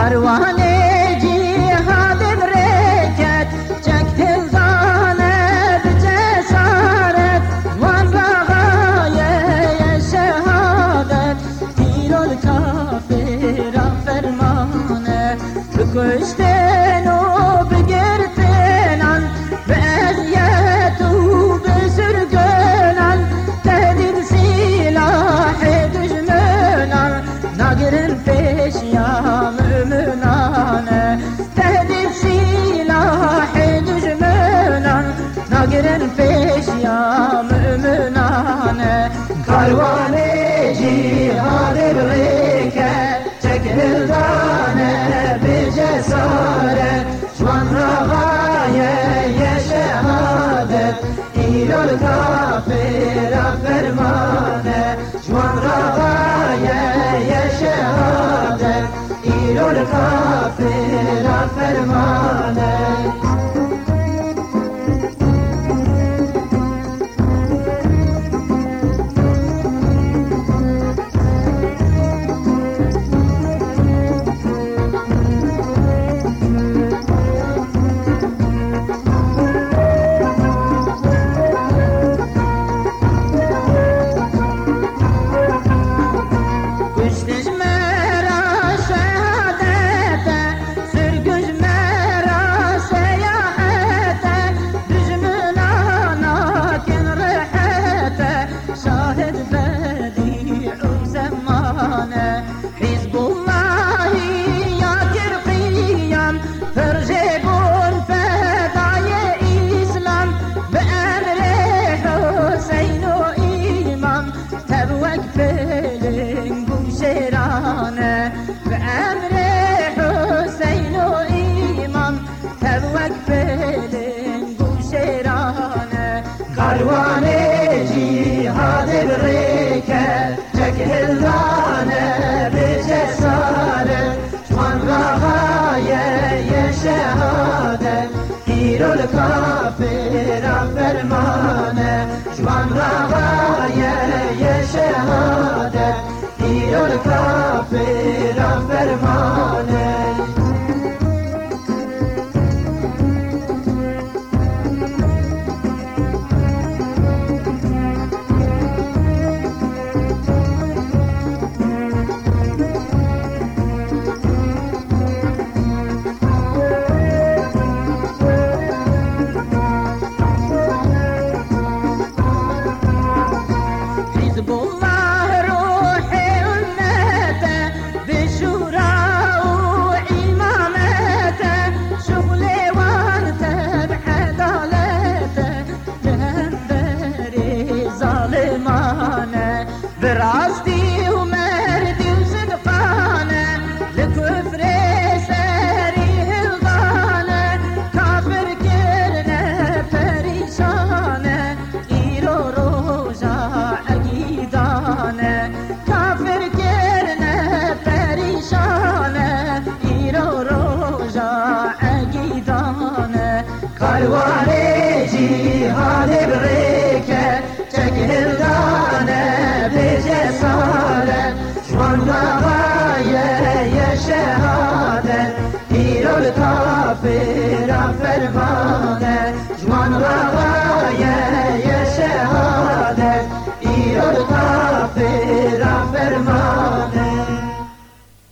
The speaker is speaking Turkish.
Pervane cihad emreket Çektin zaneb cesaret. Varla gayeye şehadet Dil ol kafira fermane Çıkışten o begirtin an o bezürgün an Tehdit silahı düşmün an ایران کافر فرمانه جوان رغایه یه شهادت ایران کافر جهاد بریکه چکل دانه به جسارت جوان رغایه یه شهادت ایران کافر zalimane Birasti و مردی و صدقانه لكفر سري هلدانه كافر كرنا پریشانه ایرو روزا اگیدانه کافر کرنه پریشانه ایرو روزا اگیدانه کاروان جهاد بریکه ایران کافر فرمانه جوان رغایه